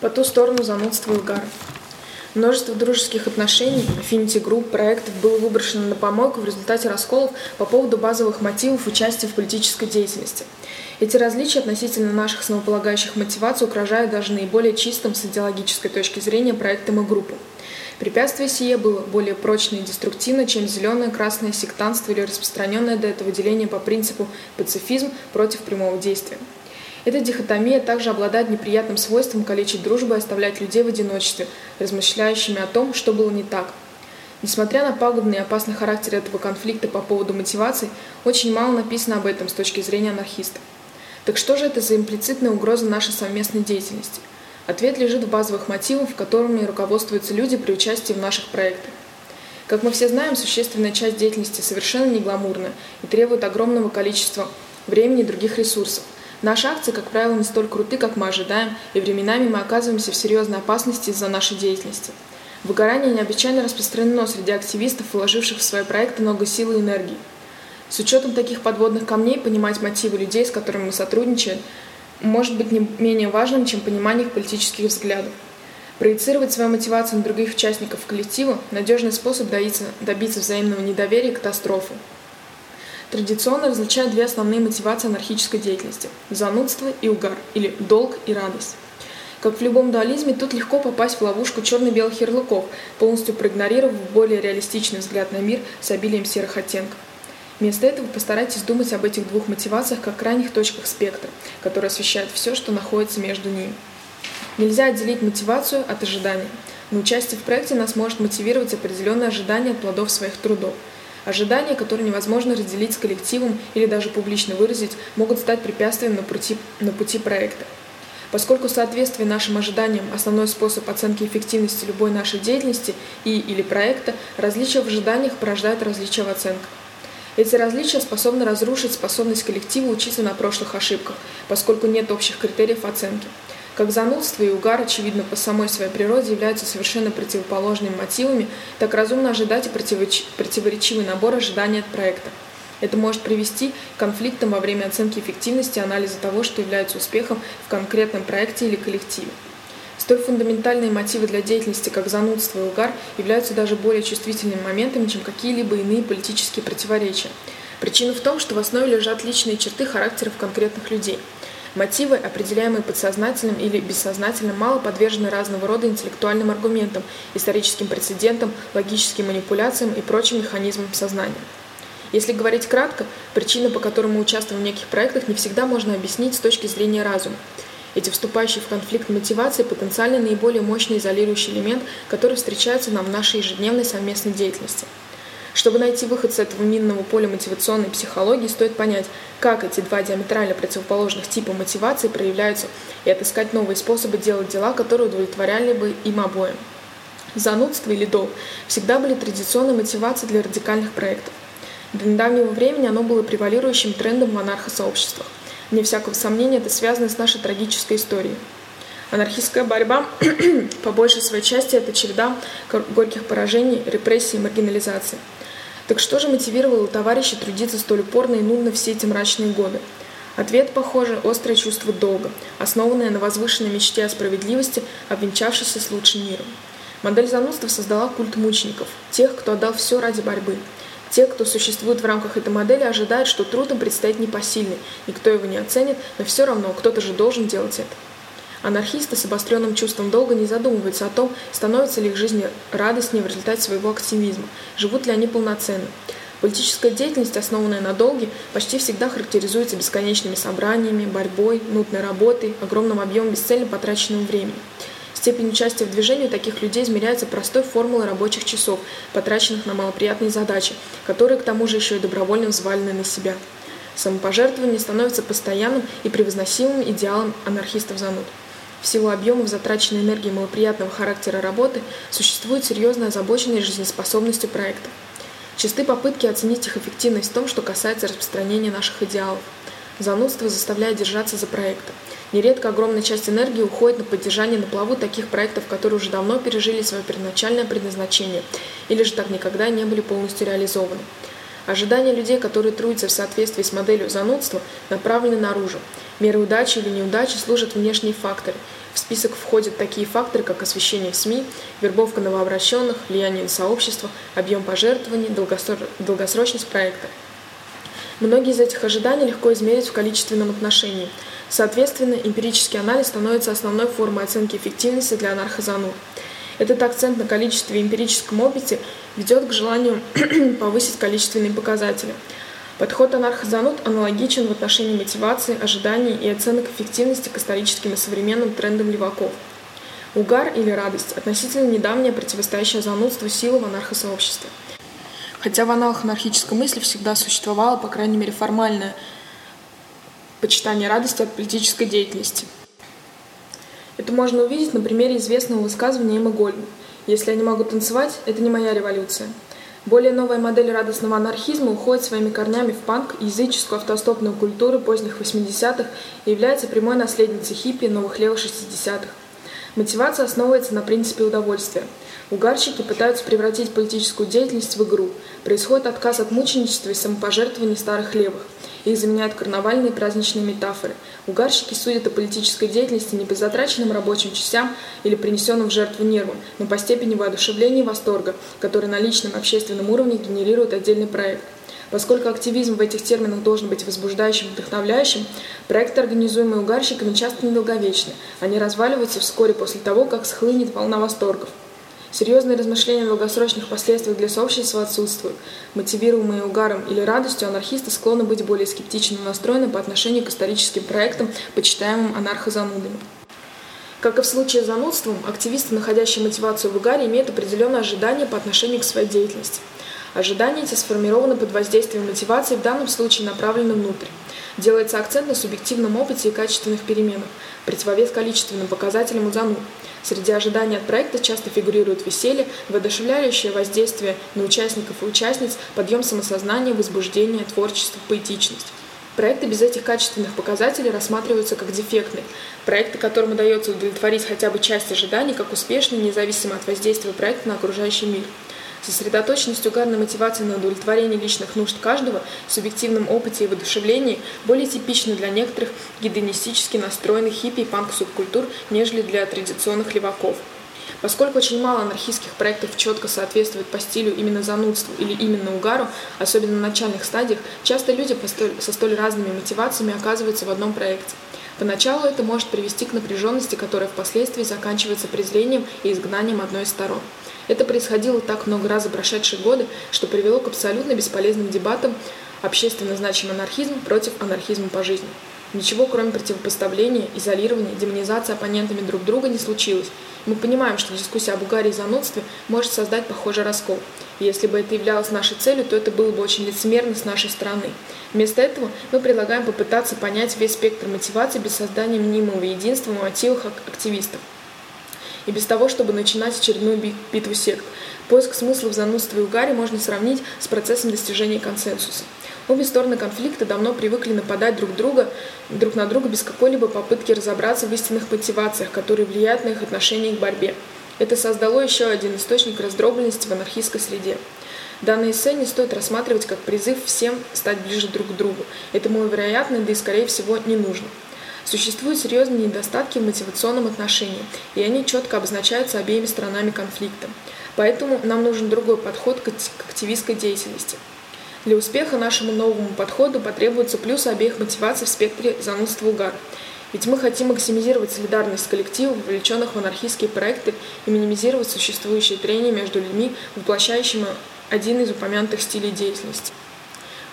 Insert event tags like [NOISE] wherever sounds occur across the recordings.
По ту сторону занудства и угара. Множество дружеских отношений, афfinity-групп, проектов было выброшено на помойку в результате расколов по поводу базовых мотивов участия в политической деятельности. Эти различия относительно наших основополагающих мотиваций угрожают даже наиболее чистым с идеологической точки зрения проектам и группам. Препятствие сие было более прочно и деструктивно, чем зеленое, красное сектантство или распространенное до этого деление по принципу пацифизм против прямого действия. Эта дихотомия также обладает неприятным свойством калечить дружбу и оставлять людей в одиночестве, размышляющими о том, что было не так. Несмотря на пагубный и опасный характер этого конфликта по поводу мотиваций, очень мало написано об этом с точки зрения анархистов. Так что же это за имплицитная угроза нашей совместной деятельности? Ответ лежит в базовых мотивах, которыми руководствуются люди при участии в наших проектах. Как мы все знаем, существенная часть деятельности совершенно не гламурная и требует огромного количества времени и других ресурсов – Наши акции, как правило, не столь круты, как мы ожидаем, и временами мы оказываемся в серьезной опасности из-за нашей деятельности. Выгорание необычайно распространено среди активистов, вложивших в свои проекты много сил и энергии. С учетом таких подводных камней понимать мотивы людей, с которыми мы сотрудничаем, может быть не менее важным, чем понимание их политических взглядов. Проецировать свою мотивацию на других участников коллектива – надежный способ добиться, добиться взаимного недоверия и катастрофы. Традиционно различают две основные мотивации анархической деятельности – занудство и угар, или долг и радость. Как в любом дуализме, тут легко попасть в ловушку черно-белых ярлыков, полностью проигнорировав более реалистичный взгляд на мир с обилием серых оттенков. Вместо этого постарайтесь думать об этих двух мотивациях как крайних точках спектра, которые освещают все, что находится между ними. Нельзя отделить мотивацию от ожидания. На участие в проекте нас может мотивировать определенное ожидание плодов своих трудов – Ожидания, которые невозможно разделить с коллективом или даже публично выразить, могут стать препятствием на пути, на пути проекта. Поскольку соответствие нашим ожиданиям – основной способ оценки эффективности любой нашей деятельности и или проекта, различия в ожиданиях порождают различия в оценках. Эти различия способны разрушить способность коллектива учиться на прошлых ошибках, поскольку нет общих критериев оценки. Как занудство и угар, очевидно, по самой своей природе являются совершенно противоположными мотивами, так разумно ожидать и противоречивый набор ожиданий от проекта. Это может привести к конфликтам во время оценки эффективности анализа того, что является успехом в конкретном проекте или коллективе. Столь фундаментальные мотивы для деятельности, как занудство и угар, являются даже более чувствительными моментами, чем какие-либо иные политические противоречия. Причина в том, что в основе лежат личные черты характеров конкретных людей – Мотивы, определяемые подсознательным или бессознательным, мало подвержены разного рода интеллектуальным аргументам, историческим прецедентам, логическим манипуляциям и прочим механизмам сознания. Если говорить кратко, причины, по которым мы участвуем в неких проектах, не всегда можно объяснить с точки зрения разума. Эти вступающие в конфликт мотивации потенциально наиболее мощный изолирующий элемент, который встречается нам в нашей ежедневной совместной деятельности – чтобы найти выход с этого минного поля мотивационной психологии, стоит понять, как эти два диаметрально противоположных типа мотивации проявляются, и отыскать новые способы делать дела, которые удовлетворяли бы им обоим. Занудство или долг всегда были традиционной мотивацией для радикальных проектов. До недавнего времени оно было превалирующим трендом в анархосообществах. Вне всякого сомнения, это связано с нашей трагической историей. Анархистская борьба, [CLEARS THROAT] по большей своей части, это череда горьких поражений, репрессий и маргинализации – так что же мотивировало товарища трудиться столь упорно и нудно все эти мрачные годы? Ответ, похоже, острое чувство долга, основанное на возвышенной мечте о справедливости, обвенчавшейся с лучшим миром. Модель занудства создала культ мучеников, тех, кто отдал все ради борьбы. Те, кто существует в рамках этой модели, ожидают, что труд им предстоит непосильный, никто его не оценит, но все равно кто-то же должен делать это. Анархисты с обостренным чувством долга не задумываются о том, становится ли их жизнь радостнее в результате своего активизма, живут ли они полноценно. Политическая деятельность, основанная на долге, почти всегда характеризуется бесконечными собраниями, борьбой, нудной работой, огромным объемом бесцельно потраченного времени. Степень участия в движении таких людей измеряется простой формулой рабочих часов, потраченных на малоприятные задачи, которые к тому же еще и добровольно взвалены на себя. Самопожертвование становится постоянным и превозносимым идеалом анархистов-зануд. В силу объемов затраченной энергии малоприятного характера работы существует серьезная озабоченность жизнеспособностью проекта. Чисты попытки оценить их эффективность в том, что касается распространения наших идеалов. Занудство заставляет держаться за проектом. Нередко огромная часть энергии уходит на поддержание на плаву таких проектов, которые уже давно пережили свое первоначальное предназначение или же так никогда не были полностью реализованы. Ожидания людей, которые трудятся в соответствии с моделью занудства, направлены наружу. Меры удачи или неудачи служат внешние факторы. В список входят такие факторы, как освещение в СМИ, вербовка новообращенных, влияние на сообщество, объем пожертвований, долгосрочность проекта. Многие из этих ожиданий легко измерить в количественном отношении. Соответственно, эмпирический анализ становится основной формой оценки эффективности для анархозанур. Этот акцент на количестве и эмпирическом опыте ведет к желанию [CLEARS THROAT] повысить количественные показатели. Подход анархозануд аналогичен в отношении мотивации, ожиданий и оценок эффективности к историческим и современным трендам леваков. Угар или радость – относительно недавнее противостоящее занудству силы в анархосообществе – Хотя в аналах анархической мысли всегда существовало, по крайней мере, формальное почитание радости от политической деятельности. Это можно увидеть на примере известного высказывания Эммы Гольдман. «Если я не могу танцевать, это не моя революция». Более новая модель радостного анархизма уходит своими корнями в панк, языческую автостопную культуру поздних 80-х и является прямой наследницей хиппи новых левых 60-х. Мотивация основывается на принципе удовольствия – Угарщики пытаются превратить политическую деятельность в игру. Происходит отказ от мученичества и самопожертвований старых левых. Их заменяют карнавальные праздничные метафоры. Угарщики судят о политической деятельности не по затраченным рабочим частям или принесенным в жертву нервам, но по степени воодушевления и восторга, который на личном общественном уровне генерирует отдельный проект. Поскольку активизм в этих терминах должен быть возбуждающим вдохновляющим, проекты, организуемые угарщиками, часто недолговечны. Они разваливаются вскоре после того, как схлынет волна восторгов. Серьезные размышления о долгосрочных последствиях для сообщества отсутствуют. Мотивируемые угаром или радостью, анархисты склонны быть более скептично настроены по отношению к историческим проектам, почитаемым анархозанудами. Как и в случае с занудством, активисты, находящие мотивацию в угаре, имеют определенные ожидания по отношению к своей деятельности. Ожидания эти сформированы под воздействием мотивации, в данном случае направлены внутрь. Делается акцент на субъективном опыте и качественных переменах, противовес количественным показателям у зануд. Среди ожиданий от проекта часто фигурирует веселье, воодушевляющее воздействие на участников и участниц, подъем самосознания, возбуждение, творчество, поэтичность. Проекты без этих качественных показателей рассматриваются как дефектные. Проекты, которым удается удовлетворить хотя бы часть ожиданий, как успешные, независимо от воздействия проекта на окружающий мир. Сосредоточенность угарной мотивации на удовлетворении личных нужд каждого, субъективном опыте и воодушевлении более типичны для некоторых гедонистически настроенных хиппи и панк-субкультур, нежели для традиционных леваков. Поскольку очень мало анархистских проектов четко соответствует по стилю именно занудству или именно угару, особенно на начальных стадиях, часто люди со столь разными мотивациями оказываются в одном проекте. Поначалу это может привести к напряженности, которая впоследствии заканчивается презрением и изгнанием одной из сторон. Это происходило так много раз за прошедшие годы, что привело к абсолютно бесполезным дебатам общественно значимый анархизм против анархизма по жизни. Ничего, кроме противопоставления, изолирования, демонизации оппонентами друг друга не случилось. Мы понимаем, что дискуссия об угаре и занудстве может создать похожий раскол. Если бы это являлось нашей целью, то это было бы очень лицемерно с нашей стороны. Вместо этого мы предлагаем попытаться понять весь спектр мотиваций без создания мнимого единства в мотивах активистов и без того, чтобы начинать очередную битву сект. Поиск смысла в занудстве и угаре можно сравнить с процессом достижения консенсуса. Обе стороны конфликта давно привыкли нападать друг, друга, друг на друга без какой-либо попытки разобраться в истинных мотивациях, которые влияют на их отношение к борьбе. Это создало еще один источник раздробленности в анархистской среде. Данное эссе не стоит рассматривать как призыв всем стать ближе друг к другу. Этому, вероятно, да и скорее всего не нужно. Существуют серьезные недостатки в мотивационном отношении, и они четко обозначаются обеими сторонами конфликта. Поэтому нам нужен другой подход к активистской деятельности. Для успеха нашему новому подходу потребуется плюс обеих мотиваций в спектре занудства угар. Ведь мы хотим максимизировать солидарность коллективов, вовлеченных в анархистские проекты, и минимизировать существующие трения между людьми, воплощающими один из упомянутых стилей деятельности.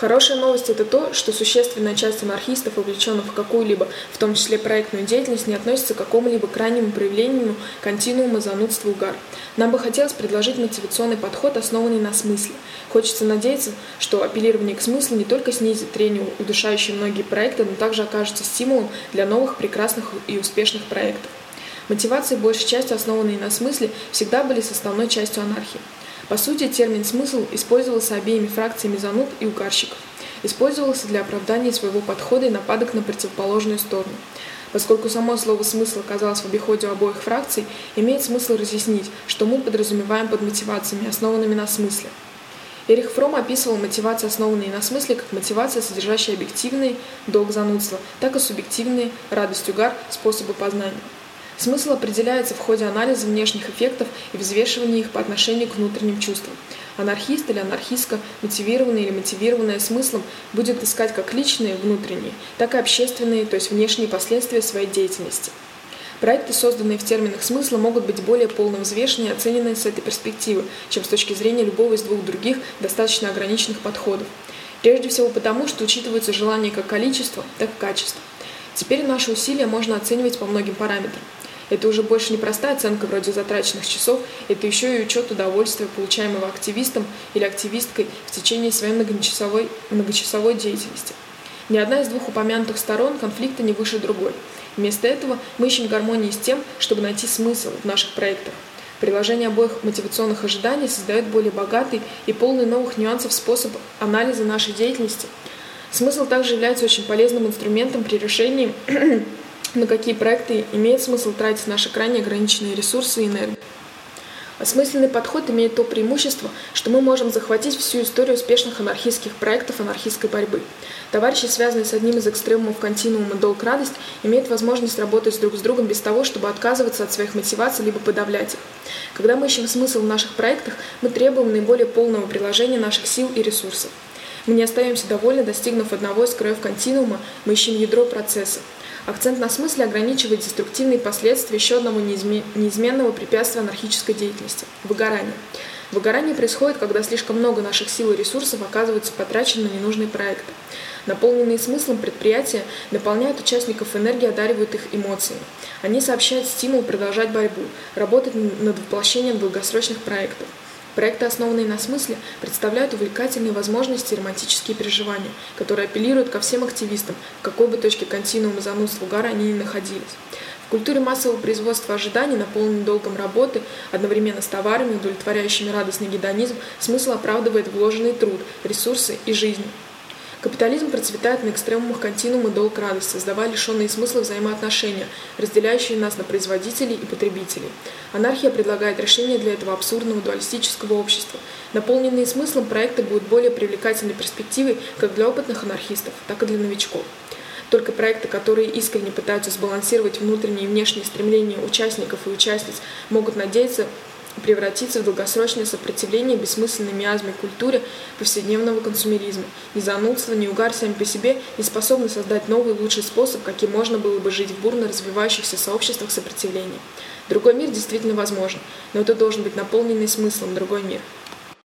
Хорошая новость – это то, что существенная часть анархистов, увлеченных в какую-либо, в том числе проектную деятельность, не относится к какому-либо крайнему проявлению континуума занудства угар. Нам бы хотелось предложить мотивационный подход, основанный на смысле. Хочется надеяться, что апеллирование к смыслу не только снизит трение, удушающие многие проекты, но также окажется стимулом для новых, прекрасных и успешных проектов. Мотивации, большей частью основанные на смысле, всегда были составной частью анархии. По сути, термин «смысл» использовался обеими фракциями зануд и угарщиков. Использовался для оправдания своего подхода и нападок на противоположную сторону. Поскольку само слово «смысл» оказалось в обиходе у обоих фракций, имеет смысл разъяснить, что мы подразумеваем под мотивациями, основанными на смысле. Эрих Фром описывал мотивации, основанные на смысле, как мотивация, содержащая объективные долг занудства, так и субъективные радость угар способы познания. Смысл определяется в ходе анализа внешних эффектов и взвешивания их по отношению к внутренним чувствам. Анархист или анархистка, мотивированный или мотивированная смыслом, будет искать как личные, внутренние, так и общественные, то есть внешние последствия своей деятельности. Проекты, созданные в терминах смысла, могут быть более полно взвешены и оценены с этой перспективы, чем с точки зрения любого из двух других достаточно ограниченных подходов. Прежде всего потому, что учитываются желания как количество, так и качество. Теперь наши усилия можно оценивать по многим параметрам. Это уже больше не простая оценка вроде затраченных часов, это еще и учет удовольствия, получаемого активистом или активисткой в течение своей многочасовой, многочасовой деятельности. Ни одна из двух упомянутых сторон конфликта не выше другой. Вместо этого мы ищем гармонии с тем, чтобы найти смысл в наших проектах. Приложение обоих мотивационных ожиданий создает более богатый и полный новых нюансов способ анализа нашей деятельности. Смысл также является очень полезным инструментом при решении, на какие проекты имеет смысл тратить наши крайне ограниченные ресурсы и энергию. Осмысленный подход имеет то преимущество, что мы можем захватить всю историю успешных анархистских проектов анархистской борьбы. Товарищи, связанные с одним из экстремумов континуума «Долг радость», имеют возможность работать друг с другом без того, чтобы отказываться от своих мотиваций либо подавлять их. Когда мы ищем смысл в наших проектах, мы требуем наиболее полного приложения наших сил и ресурсов. Мы не остаемся довольны, достигнув одного из краев континуума, мы ищем ядро процесса. Акцент на смысле ограничивает деструктивные последствия еще одного неизменного препятствия анархической деятельности – выгорания. Выгорание происходит, когда слишком много наших сил и ресурсов оказывается потрачено на ненужные проекты. Наполненные смыслом предприятия наполняют участников энергией, одаривают их эмоциями. Они сообщают стимул продолжать борьбу, работать над воплощением долгосрочных проектов. Проекты, основанные на смысле, представляют увлекательные возможности и романтические переживания, которые апеллируют ко всем активистам, в какой бы точке континуума занудства угара они ни находились. В культуре массового производства ожиданий, наполненной долгом работы, одновременно с товарами, удовлетворяющими радостный гедонизм, смысл оправдывает вложенный труд, ресурсы и жизнь. Капитализм процветает на экстремумах континуума долг радость, создавая лишенные смысла взаимоотношения, разделяющие нас на производителей и потребителей. Анархия предлагает решение для этого абсурдного дуалистического общества. Наполненные смыслом проекты будут более привлекательной перспективой как для опытных анархистов, так и для новичков. Только проекты, которые искренне пытаются сбалансировать внутренние и внешние стремления участников и участниц, могут надеяться превратиться в долгосрочное сопротивление бессмысленной миазме культуре повседневного консумеризма. Ни занудство, ни угар сами по себе не способны создать новый лучший способ, каким можно было бы жить в бурно развивающихся сообществах сопротивления. Другой мир действительно возможен, но это должен быть наполненный смыслом другой мир –